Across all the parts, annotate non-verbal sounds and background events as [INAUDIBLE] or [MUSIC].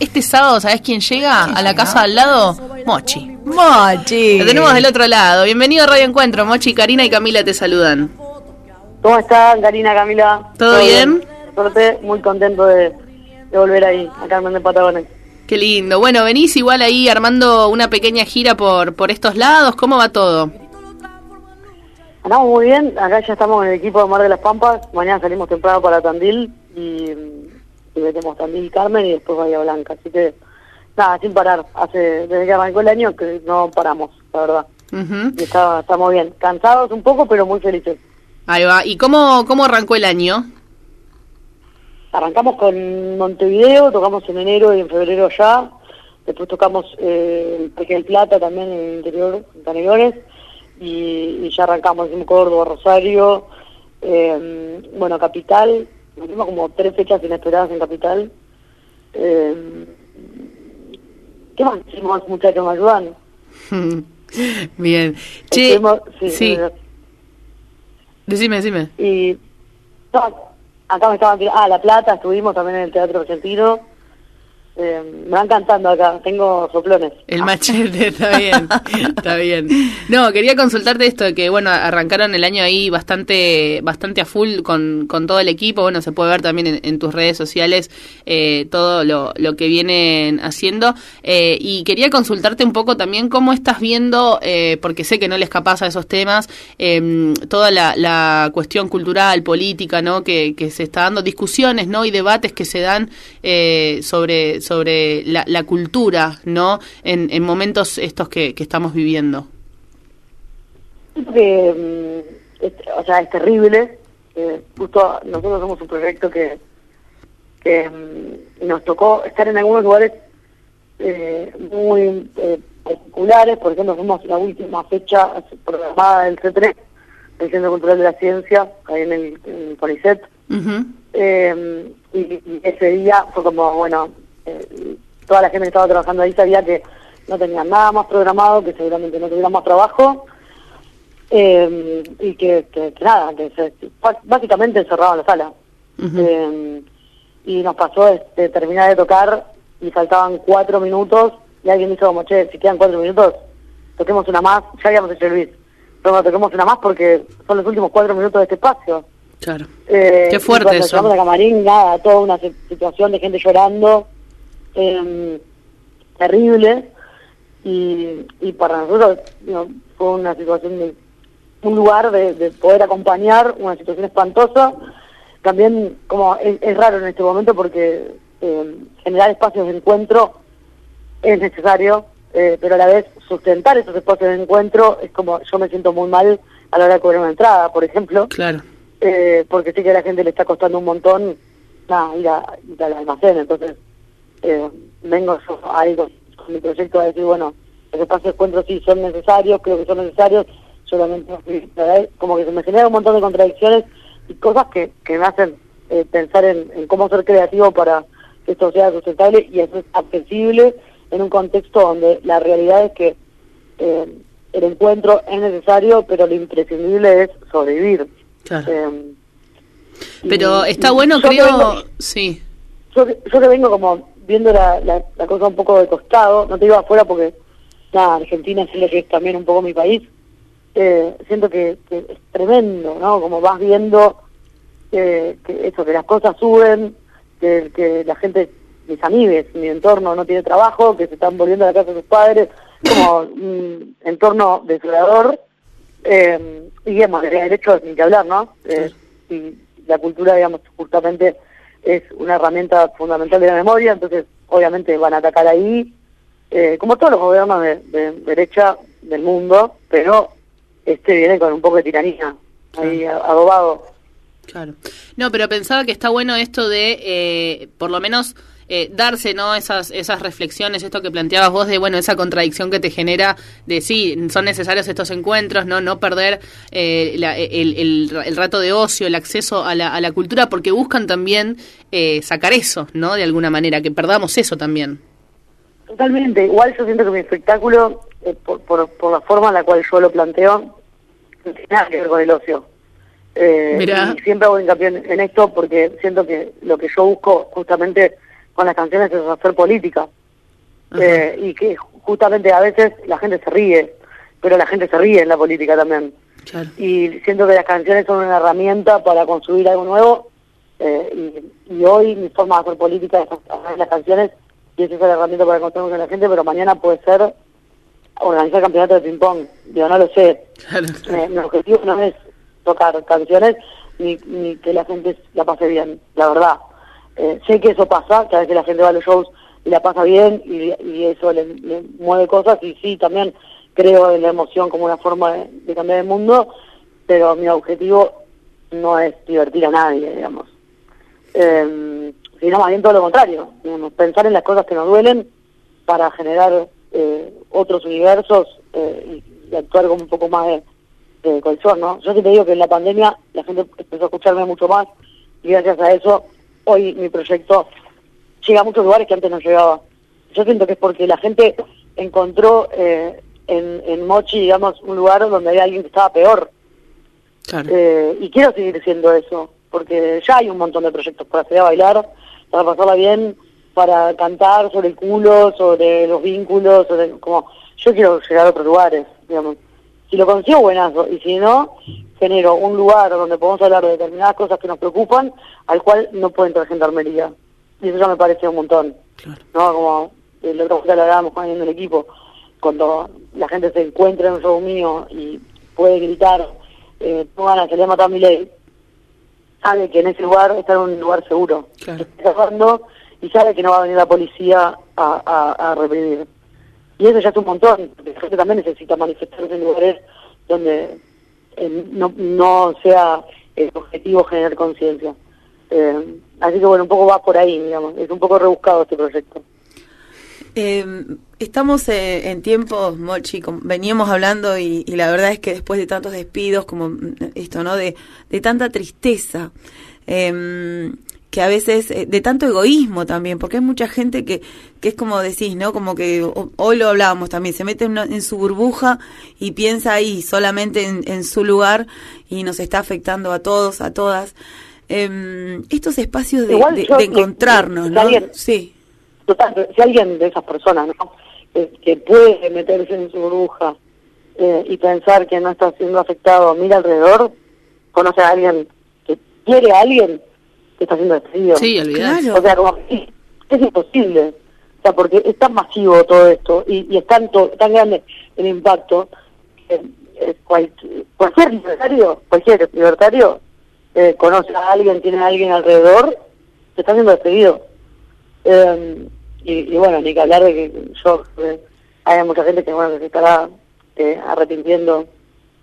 este sábado, ¿sabés quién llega a la casa al lado? Mochi. Mochi. Lo tenemos del otro lado. Bienvenido a Radio Encuentro. Mochi, Karina y Camila te saludan. ¿Cómo están, Karina, Camila? ¿Todo bien? Suerte, muy contento de, de volver ahí, a Carmen de Patagones. Qué lindo. Bueno, venís igual ahí armando una pequeña gira por, por estos lados. ¿Cómo va todo? Andamos muy bien, acá ya estamos en el equipo de Mar de las Pampas. Mañana salimos temprano para Tandil y metemos Tandil y Carmen y después Bahía Blanca. Así que, nada, sin parar. Hace Desde que arrancó el año que no paramos, la verdad. Ujú. Y está, estamos bien. Cansados un poco, pero muy felices. Ahí va. ¿Y cómo, cómo arrancó el año? Arrancamos con Montevideo, tocamos en enero y en febrero ya. Después tocamos eh, el Parque del Plata también en el interior, en Canelones. Y, y ya arrancamos en Córdoba, Rosario, eh, bueno, Capital. Tuvimos como tres fechas inesperadas en Capital. Eh, ¿Qué más hicimos, muchachos? ¿Me ayudan? [LAUGHS] Bien. Che, Estuvimos- sí, sí. eh, Decime, decime. Y no, acá me estaban ah, La Plata, estuvimos también en el Teatro Argentino. Eh, me van cantando acá, tengo soplones. El machete, está bien, está bien. No, quería consultarte esto de que, bueno, arrancaron el año ahí bastante bastante a full con, con todo el equipo. Bueno, se puede ver también en, tus redes sociales eh, todo lo, lo que vienen haciendo. Eh, y quería consultarte un poco también cómo estás viendo, porque sé que no le escapas a esos temas, eh, toda la, cuestión cultural, política, ¿no? Que, que se está dando, discusiones, ¿no? Y debates que se dan eh, sobre, sobre la, la cultura, ¿no? En, en momentos estos que, que estamos viviendo. Mm, es- o sea, es terrible. eh, justo nosotros somos un proyecto que, que mm, nos tocó estar en algunos lugares eh, muy eh, particulares. Por ejemplo, fuimos la última fecha programada del C3, el Centro Cultural de la Ciencia, ahí en el, en el CONICET. Ujú. Eh, y, y ese día fue como, bueno, eh, toda la gente que estaba trabajando ahí sabía que no tenían nada más programado, que seguramente no tuvieran más trabajo, eh, y que, que- que nada, que se, básicamente cerraban la sala. Eh, y nos pasó de terminar de tocar y faltaban cuatro minutos y alguien dijo como, che, si quedan cuatro minutos, toquemos una más, ya habíamos hecho el beat, pero no, toquemos una más porque son los últimos cuatro minutos de este espacio. Claro. Eh, Qué fuerte eso. llegamos a Camarín, nada, toda una si- situación de gente llorando, eh, terrible, y, y para nosotros fue una situación de un lugar de, de poder acompañar una situación espantosa. También, como es, es raro en este momento porque eh, generar espacios de encuentro es necesario, eh, pero a la vez sustentar esos espacios de encuentro es como yo me siento muy mal a la hora de cobrar una entrada, por ejemplo Claro. eh, porque sé que a la gente le está costando un montón nada, ir, a, ir al almacén, entonces eh, vengo yo ahí con, con mi proyecto a decir, bueno, los espacios de encuentro sí son necesarios, creo que son necesarios, solamente como que se me genera un montón de contradicciones y cosas que, que me hacen eh, pensar en, en cómo ser creativo para que esto sea sustentable y eso es accesible en un contexto donde la realidad es que eh, el encuentro es necesario, pero lo imprescindible es sobrevivir. Claro. Eh, Pero está bueno, creo. vengo- Sí. yo, yo que vengo como viendo la, la, la cosa un poco de costado, no te digo afuera porque, nada, Argentina es lo que es también un poco mi país, eh, siento que, que es tremendo, ¿no? Como vas viendo que, que eso, que las cosas suben, que, que la gente, mis amigos, mi entorno no tiene trabajo, que se están volviendo a la casa de sus padres, como un entorno desolador, eh, y digamos, de derechos ni que hablar, ¿no? Eh, y la cultura, digamos, justamente es una herramienta fundamental de la memoria, entonces obviamente van a atacar ahí, eh, como todos los gobiernos de, de derecha del mundo, pero este viene con un poco de tiranía, ahí adobado. Claro. No, pero pensaba que está bueno esto de, eh, por lo menos, eh, darse, ¿no? Esas, esas reflexiones, esto que planteabas vos de, bueno, esa contradicción que te genera de, sí, son necesarios estos encuentros, ¿no? No perder eh, la- el, el- el rato de ocio, el acceso a la, a la cultura, porque buscan también eh, sacar eso, ¿no? De alguna manera, que perdamos eso también. Totalmente, igual yo siento que mi espectáculo, eh, por, por, por la forma en la cual yo lo planteo, no tiene nada que ver con el ocio. Eh, y siempre hago hincapié en, en esto porque siento que lo que yo busco justamente con las canciones es hacer política. Eh, y que justamente a veces la gente se ríe, pero la gente se ríe en la política también. Y siento que las canciones son una herramienta para construir algo nuevo. Eh, y, hoy mi forma de hacer política es hacer las canciones y esa es la herramienta para construir con la gente, pero mañana puede ser organizar campeonato de ping-pong. Yo no lo sé. Eh, mi objetivo no es tocar canciones ni, ni que la gente la pase bien, la verdad. Eh, sé que eso pasa, que a veces la gente va a los shows y la pasa bien y, eso le, mueve cosas y sí, también creo en la emoción como una forma de, cambiar el mundo, pero mi objetivo no es divertir a nadie, digamos. Eh, sino más bien todo lo contrario, pensar en las cosas que nos duelen para generar eh, otros universos eh, y, actuar como un poco más de, de colchón, ¿no? Yo sí te digo que en la pandemia la gente empezó a escucharme mucho más y gracias a eso hoy mi proyecto llega a muchos lugares que antes no llegaba. Yo siento que es porque la gente encontró eh, en, en Mochi, digamos, un lugar donde había alguien que estaba peor. Eh, y quiero seguir siendo eso, porque ya hay un montón de proyectos para hacer a bailar, para pasarla bien, para cantar sobre el culo, sobre los vínculos, sobre como yo quiero llegar a otros lugares, digamos. Si lo consigo, buenazo, y si no, genero un lugar donde podemos hablar de determinadas cosas que nos preocupan, al cual no puede entrar gente armería. Y eso ya me parece un montón. ¿No? Como el otro día lo hablábamos con el equipo, cuando la gente se encuentra en un show mío y puede gritar, eh, no van a salir a matar a mi ley, sabe que en ese lugar está en un lugar seguro. Está y sabe que no va a venir la policía a, a, reprimir. Y eso ya es un montón, porque la gente también necesita manifestarse en lugares donde eh, no, no sea el objetivo generar conciencia. Eh, así que bueno, un poco va por ahí, digamos, es un poco rebuscado este proyecto. Eh, estamos en tiempos, Mochi, veníamos hablando y, y, la verdad es que después de tantos despidos, como esto, ¿no? De, de tanta tristeza, eh, que a veces, eh, de tanto egoísmo también, porque hay mucha gente que, que es como decís, ¿no? Como que hoy lo hablábamos también, se mete en, su burbuja y piensa ahí solamente en, su lugar y nos está afectando a todos, a todas. Em, estos espacios de, encontrarnos, ¿no? sí. Total, si alguien de esas personas, ¿no? que puede meterse en su burbuja eh, y pensar que no está siendo afectado, mira alrededor, conoce a alguien que quiere a alguien está siendo despedido. Sí, olvidate. O sea, como, es imposible. O sea, porque es tan masivo todo esto y, y es tanto, tan grande el impacto que eh, cualquier libertario, cualquier libertario eh, conoce a alguien, tiene a alguien alrededor, se está siendo despedido. Eh, y, bueno, ni que hablar de que yo, eh, hay mucha gente que, bueno, que se estará eh, arrepintiendo,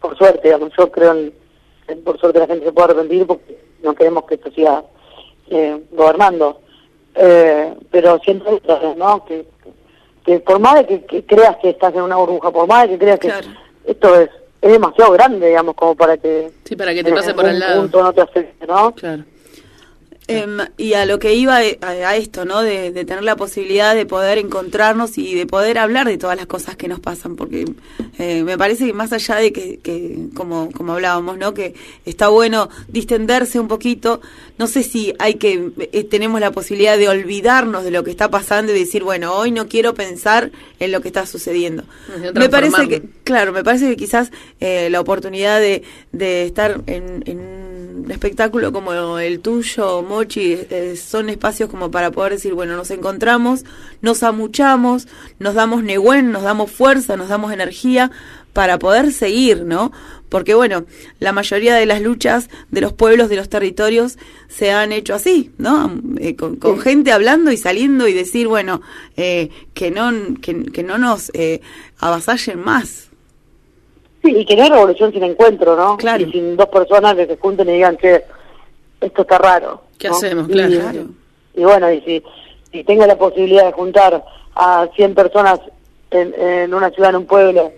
por suerte, digamos, yo creo en, por suerte la gente se puede arrepentir porque no queremos que esto siga eh, gobernando. Eh, pero siento ¿no? Que, que, por más de que, creas que estás en una burbuja, por más de que creas que esto es, es demasiado grande, digamos, como para que... Sí, para que te pase por el lado. no te afecte, ¿no? Claro. Em, y a lo que iba eh, a, esto, ¿no? De, tener la posibilidad de poder encontrarnos y de poder hablar de todas las cosas que nos pasan, porque eh, me parece que más allá de que, que, como, como hablábamos, ¿no? Que está bueno distenderse un poquito, no sé si hay que, eh, tenemos la posibilidad de olvidarnos de lo que está pasando y decir, bueno, hoy no quiero pensar en lo que está sucediendo. Me parece que, claro, me parece que quizás la oportunidad de, de estar en, en un espectáculo como el tuyo, Mochi, eh, son espacios como para poder decir, bueno, nos encontramos, nos amuchamos, nos damos neguen, nos damos fuerza, nos damos energía para poder seguir, ¿no? Porque bueno, la mayoría de las luchas de los pueblos, de los territorios, se han hecho así, ¿no? Eh, con, gente hablando y saliendo y decir, bueno, eh, que, no, que, que no nos avasallen más. Y que no hay revolución sin encuentro, ¿no? Claro. Y sin dos personas que se junten y digan que esto está raro. ¿Qué hacemos? Claro. Y, bueno, y si, si tengo la posibilidad de juntar a 100 personas en, una ciudad, en un pueblo,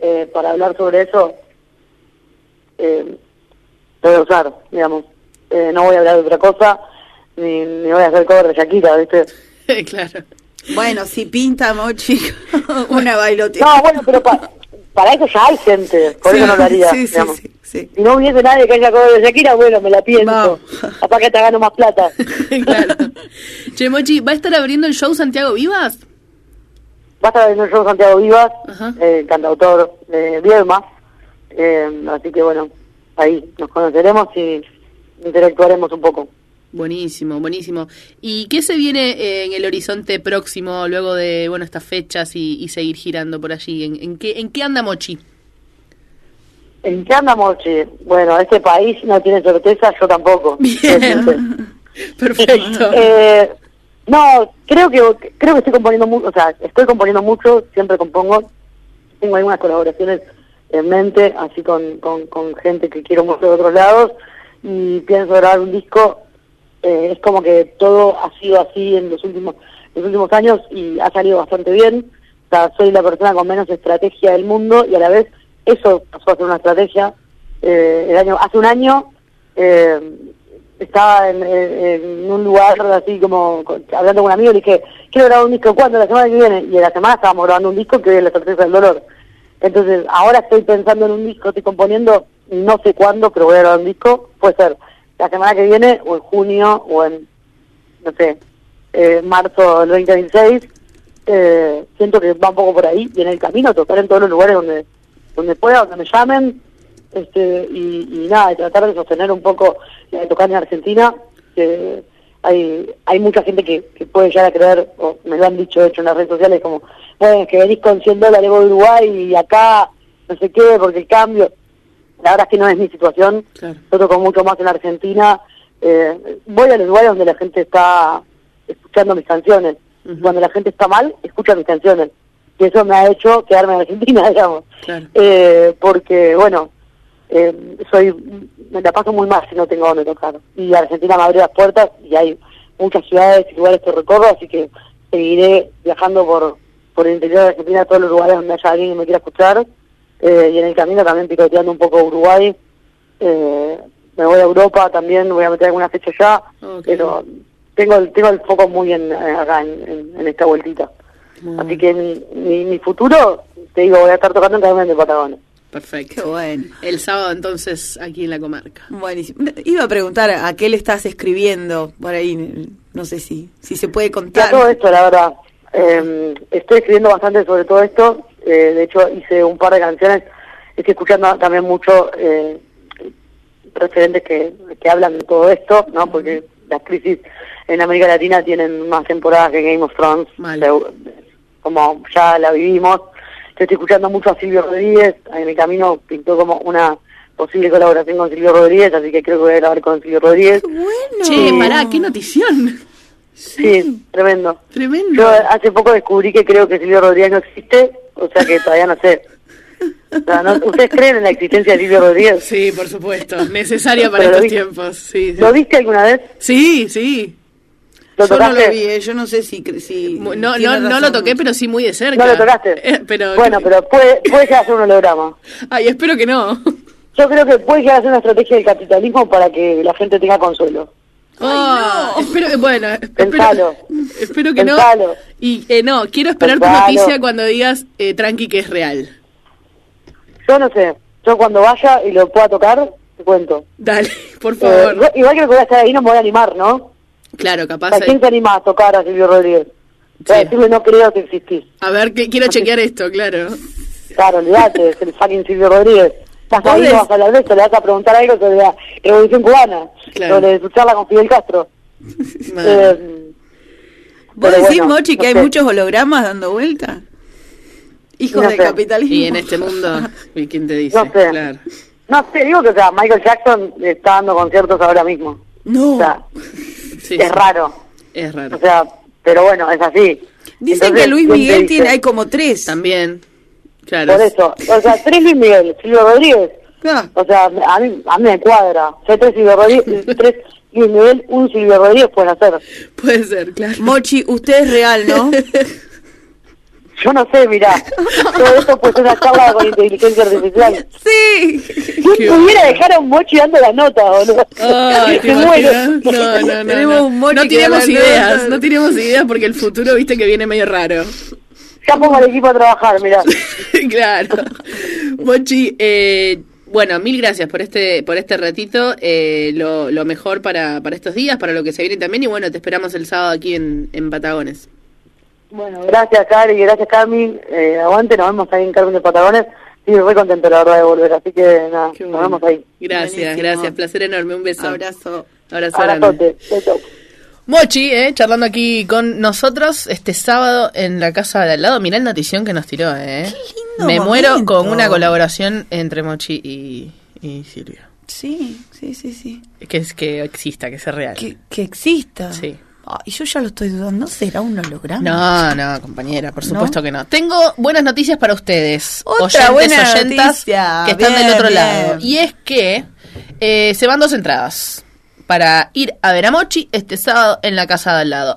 eh, para hablar sobre eso, eh, lo voy a usar, digamos. Eh, no voy a hablar de otra cosa, ni, ni voy a hacer cover de Shakira, ¿viste? [LAUGHS] claro. Bueno, si pinta Mochi [LAUGHS] una bailoteca. No, bueno, pero para para eso ya hay gente, por eso no lo haría. Sí, sí, digamos. sí, sí. Si no hubiese nadie que haya cobrado de Shakira, bueno, me la pienso. Capaz que te gano más plata. [LAUGHS] claro. Che, Mochi, ¿va a estar abriendo el show Santiago Vivas? Va a estar en el show Santiago Vivas, eh, cantautor de Viedma. Eh, así que bueno, ahí nos conoceremos y interactuaremos un poco. Buenísimo, buenísimo. ¿Y qué se viene eh, en el horizonte próximo luego de bueno estas fechas y, y seguir girando por allí? ¿En, en qué, ¿En qué anda Mochi? ¿En qué andamos? che? Bueno, este país no tiene certeza, yo tampoco. Bien. [LAUGHS] Perfecto. Eh, no, creo que creo que estoy componiendo mucho, o sea, estoy componiendo mucho, siempre compongo. Tengo algunas colaboraciones en mente, así con, con, con gente que quiero mucho de otros lados, y pienso grabar un disco. Eh, es como que todo ha sido así en los últimos los últimos años y ha salido bastante bien. Soy la persona con menos estrategia del mundo y a la vez eso pasó a ser una estrategia. Eh, el año hace un año eh, estaba en, un lugar así como hablando con un amigo y le dije, quiero grabar un disco, ¿cuándo? La semana que viene. Y en la semana estábamos grabando un disco que es La Certeza del Dolor. Entonces, ahora estoy pensando en un disco, estoy componiendo, no sé cuándo, pero voy a grabar un disco. Puede ser la semana que viene, o en junio, o en, no sé, eh, marzo del 2026. Eh, siento que va un poco por ahí, y en el camino tocar en todos los lugares donde donde pueda, donde me llamen, este y, nada, y tratar de sostener un poco de tocar en Argentina, que hay hay mucha gente que, que puede llegar a creer, o me lo han dicho de hecho en las redes sociales, como, bueno, es que venís con 100 dólares vos de Uruguay y acá no sé qué, porque el cambio, la verdad es que no es mi situación, Claro. yo toco mucho más en Argentina, eh, voy a los lugares donde la gente está escuchando mis canciones, Ujú. cuando la gente está mal, escucha mis canciones, y eso me ha hecho quedarme en Argentina, [LAUGHS] digamos. Claro. Eh, porque, bueno, eh, soy me la paso muy mal si no tengo donde tocar. Y Argentina me abrió las puertas y hay muchas ciudades y lugares que recorro, así que seguiré viajando por, por el interior de Argentina a todos los lugares donde haya alguien que me quiera escuchar. Eh, y en el camino también picoteando un poco Uruguay. Eh, me voy a Europa también, voy a meter alguna fecha ya, pero tengo el, tengo el foco muy en, eh, acá en, en- en esta vueltita. Así que mi, mi, mi futuro, te digo, voy a estar tocando en Carmen de Patagonia. Qué Perfecto. bueno. El sábado entonces aquí en la comarca. Buenísimo. Iba a preguntar a qué le estás escribiendo por ahí, no sé si si se puede Ya contar. todo esto, la verdad. Eh, estoy escribiendo bastante sobre todo esto. Eh, de hecho, hice un par de canciones. Estoy escuchando también mucho eh, referentes que, que hablan de todo esto, ¿no? Porque las crisis en América Latina tienen más temporadas que Game of Thrones. Segu- Como ya la vivimos. Yo estoy escuchando mucho a Silvio Rodríguez. En mi camino pintó como una posible colaboración con Silvio Rodríguez, así que creo que voy a grabar con Silvio Rodríguez. Bueno. Che, pará, qué notición. Sí, tremendo. Tremendo. Yo hace poco descubrí que creo que Silvio Rodríguez no existe, o sea que todavía no sé. O sea, ¿no- ¿Ustedes creen en la existencia de Silvio Rodríguez? Sí, por supuesto. Necesaria para estos vi- tiempos. Sí, sí. ¿Lo viste alguna vez? Sí, sí. ¿Lo yo no lo vi, eh, yo no sé si... si No, no, no lo toqué, mucho. pero sí muy de cerca. ¿No lo tocaste? [LAUGHS] Eh, pero, Bueno, pero puede, puede llegar a ser un holograma. Ay, espero que no. Yo creo que puede llegar a ser una estrategia del capitalismo para que la gente tenga consuelo. Ah, espero, bueno, espero, [LAUGHS] espero que Pensalo. no. Y eh, no, quiero esperar tu noticia cuando digas eh, tranqui que es real. Yo no sé, yo cuando vaya y lo pueda tocar, te cuento. Dale, [LAUGHS] por Eh, favor. igual- igual que voy a estar ahí, no me voy a animar, ¿no? claro, capaz. hay- ¿Quién se anima a tocar a Silvio Rodríguez? A Sí. decirle, no creo que existís. A ver, que quiero chequear esto, claro. Claro, olvídate, es el fucking Silvio Rodríguez. Estás ahí, ¿Vos no des- vas a hablar de eso, le vas a preguntar algo sobre la Revolución Cubana, Claro. sobre su charla con Fidel Castro. [LAUGHS] Eh, ¿Vos decís, bueno, Mochi, que no hay sé. muchos hologramas dando vuelta? Hijos No del sé. capitalismo. Y en este mundo, [LAUGHS] ¿y quién te dice? no sé. Claro. No sé, digo que o sea, Michael Jackson está dando conciertos ahora mismo. No. O sea, [LAUGHS] Sí, es sí. raro. Es O raro. sea, pero bueno, es así. Dicen Entonces, que Luis ¿quién te Miguel tiene, hay como tres. También. Claro. Por eso. O sea, tres Luis Miguel, Silvio Rodríguez. Ah, O sea, a mí, a mí me cuadra. O sea, tres Silvio Rodríguez, [LAUGHS] tres Luis Miguel, un Silvio Rodríguez pueden hacer. Puede ser, claro. Mochi, usted es real, ¿no? [LAUGHS] Yo no sé, mirá. Todo esto pues es una charla con inteligencia artificial. sí. ¿Quién Qué pudiera bueno. dejar a un mochi dando la nota, boludo? Ay, [LAUGHS] ¿te Se muere. imaginas? No, no, no. Tenemos no. un mochi No la ideas, nota. no tiremos ideas porque el futuro, viste que viene medio raro. Ya pongo al equipo a trabajar, mirá. [LAUGHS] claro. Mochi, eh, bueno, mil gracias por este por este ratito. Eh, lo, lo mejor para, para estos días, para lo que se viene también. Y bueno, te esperamos el sábado aquí en, en Patagones. Bueno, gracias, Cari, gracias, Carmen. Eh, aguante, nos vemos ahí en Carmen de Patagones. Sí, muy contento, la verdad, de volver. Así que nada, nos vemos ahí. Gracias, Buenísimo. gracias. Placer enorme. Un beso. Abrazo. Abrazo grande. Abrazote. Chau, chau. Mochi, eh, charlando aquí con nosotros este sábado en la casa de al lado. Mirá el notición que nos tiró, eh. lindo Me muero con una colaboración entre Mochi y, y Silvia. Sí, sí, sí, sí. Que es que exista, que sea real. Que, que exista. Sí. Ay, yo ya lo estoy dudando. ¿No será un holograma? No, no, compañera, por ¿No? supuesto que no. Tengo buenas noticias para ustedes. Otra buena oyentas noticia. que están Bien, del otro bien. lado. Y es que eh, se van dos entradas para ir a ver a Mochi este sábado en la casa de al lado.